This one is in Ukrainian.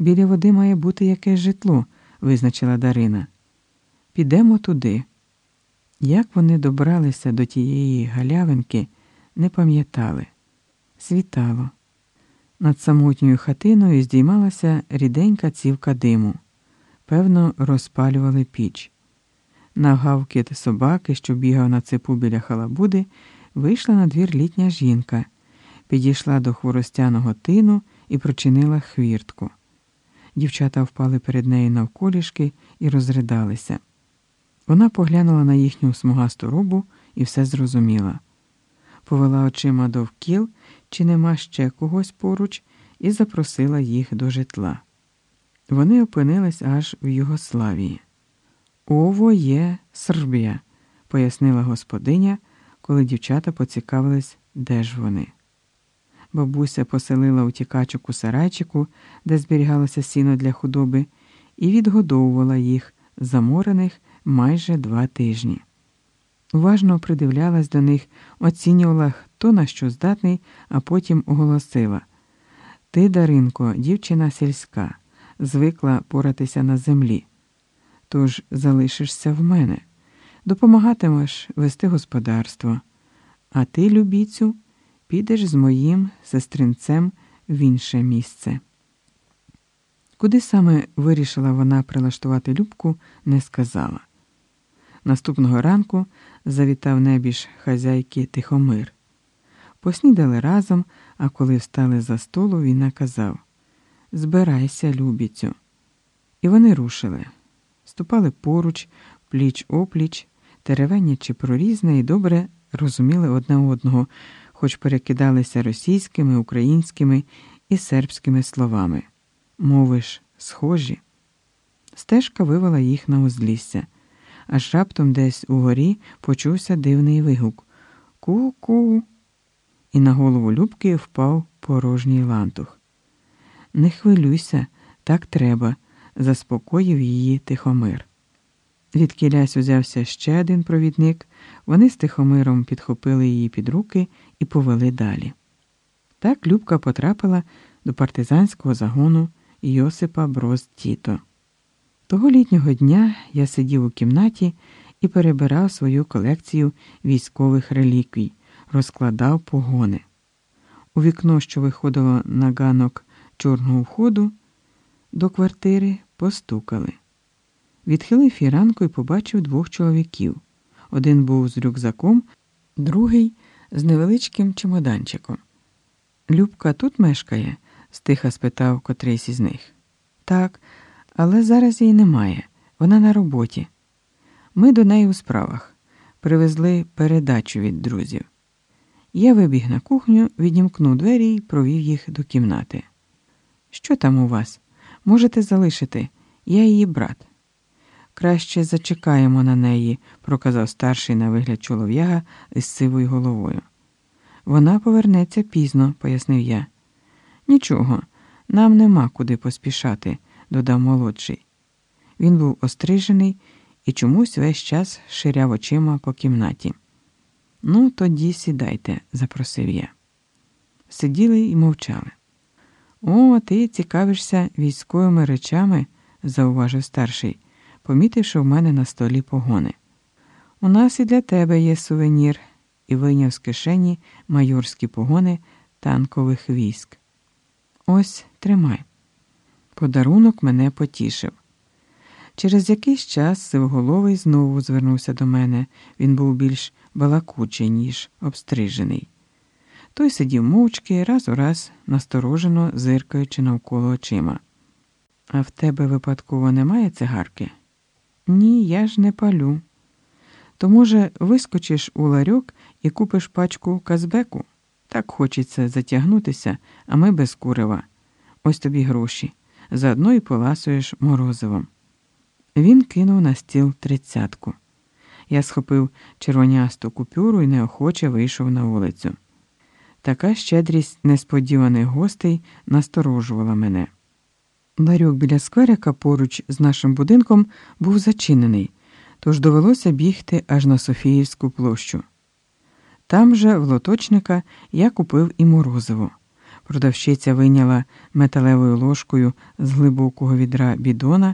Біля води має бути якесь житло, визначила Дарина. Підемо туди. Як вони добралися до тієї галявинки, не пам'ятали. Світало. Над самотньою хатиною здіймалася ріденька цівка диму. Певно, розпалювали піч. На гавкіт собаки, що бігав на цепу біля халабуди, вийшла на двір літня жінка, підійшла до хворостяного тину і прочинила хвіртку. Дівчата впали перед нею навколішки і розридалися. Вона поглянула на їхню смугасту рубу і все зрозуміла. Повела очима довкіл, чи нема ще когось поруч, і запросила їх до житла. Вони опинились аж в Югославії. Ово є Сербія, пояснила господиня, коли дівчата поцікавились, де ж вони. Бабуся поселила утікачок у сарайчику, де зберігалося сіно для худоби, і відгодовувала їх, заморених майже два тижні. Уважно придивлялась до них, оцінювала, хто на що здатний, а потім оголосила Ти, Даринко, дівчина сільська, звикла поратися на землі. Тож залишишся в мене, допомагатимеш вести господарство. А ти, любіцю, підеш з моїм сестринцем в інше місце. Куди саме вирішила вона прилаштувати Любку, не сказала. Наступного ранку завітав небіж хазяйки Тихомир. Поснідали разом, а коли встали за столу, він наказав Збирайся, любіцю. І вони рушили, ступали поруч, пліч опліч, теревенячи про різне і добре розуміли одне одного, хоч перекидалися російськими, українськими і сербськими словами. Мови ж схожі. Стежка вивела їх на узлісся, аж раптом десь угорі почувся дивний вигук Ку-ку. І на голову Любки впав порожній лантух. Не хвилюйся, так треба, заспокоїв її Тихомир. Від кілясь узявся ще один провідник, вони з Тихомиром підхопили її під руки і повели далі. Так Любка потрапила до партизанського загону Йосипа Броз Тіто. Того літнього дня я сидів у кімнаті і перебирав свою колекцію військових реліквій, розкладав погони. У вікно, що виходило на ганок чорного входу, до квартири постукали. Відхилив фіранку і побачив двох чоловіків. Один був з рюкзаком, другий з невеличким чемоданчиком. Любка тут мешкає? стиха спитав котрийсь із них. Так, але зараз її немає. Вона на роботі. Ми до неї у справах. Привезли передачу від друзів. Я вибіг на кухню, відімкнув двері і провів їх до кімнати. Що там у вас? Можете залишити, я її брат. Краще зачекаємо на неї, проказав старший на вигляд чолов'яга із сивою головою. Вона повернеться пізно, пояснив я. Нічого, нам нема куди поспішати, додав молодший. Він був острижений і чомусь весь час ширяв очима по кімнаті. Ну, тоді сідайте, запросив я. Сиділи і мовчали. О, ти цікавишся військовими речами, зауважив старший, помітивши в мене на столі погони. У нас і для тебе є сувенір, і вийняв з кишені майорські погони танкових військ. Ось тримай. Подарунок мене потішив. Через якийсь час сивоголовий знову звернувся до мене. Він був більш балакучий, ніж обстрижений. Той сидів мовчки, раз у раз насторожено зиркаючи навколо очима. А в тебе випадково немає цигарки? Ні, я ж не палю. То, може, вискочиш у ларьок і купиш пачку казбеку? Так хочеться затягнутися, а ми без курива. Ось тобі гроші. Заодно і поласуєш морозивом. Він кинув на стіл тридцятку. Я схопив червонясту купюру і неохоче вийшов на вулицю. Така щедрість несподіваних гостей насторожувала мене. Ларьок біля скверика поруч з нашим будинком був зачинений, тож довелося бігти аж на Софіївську площу. Там же, в лоточника, я купив і морозиво. Продавщиця вийняла металевою ложкою з глибокого відра бідона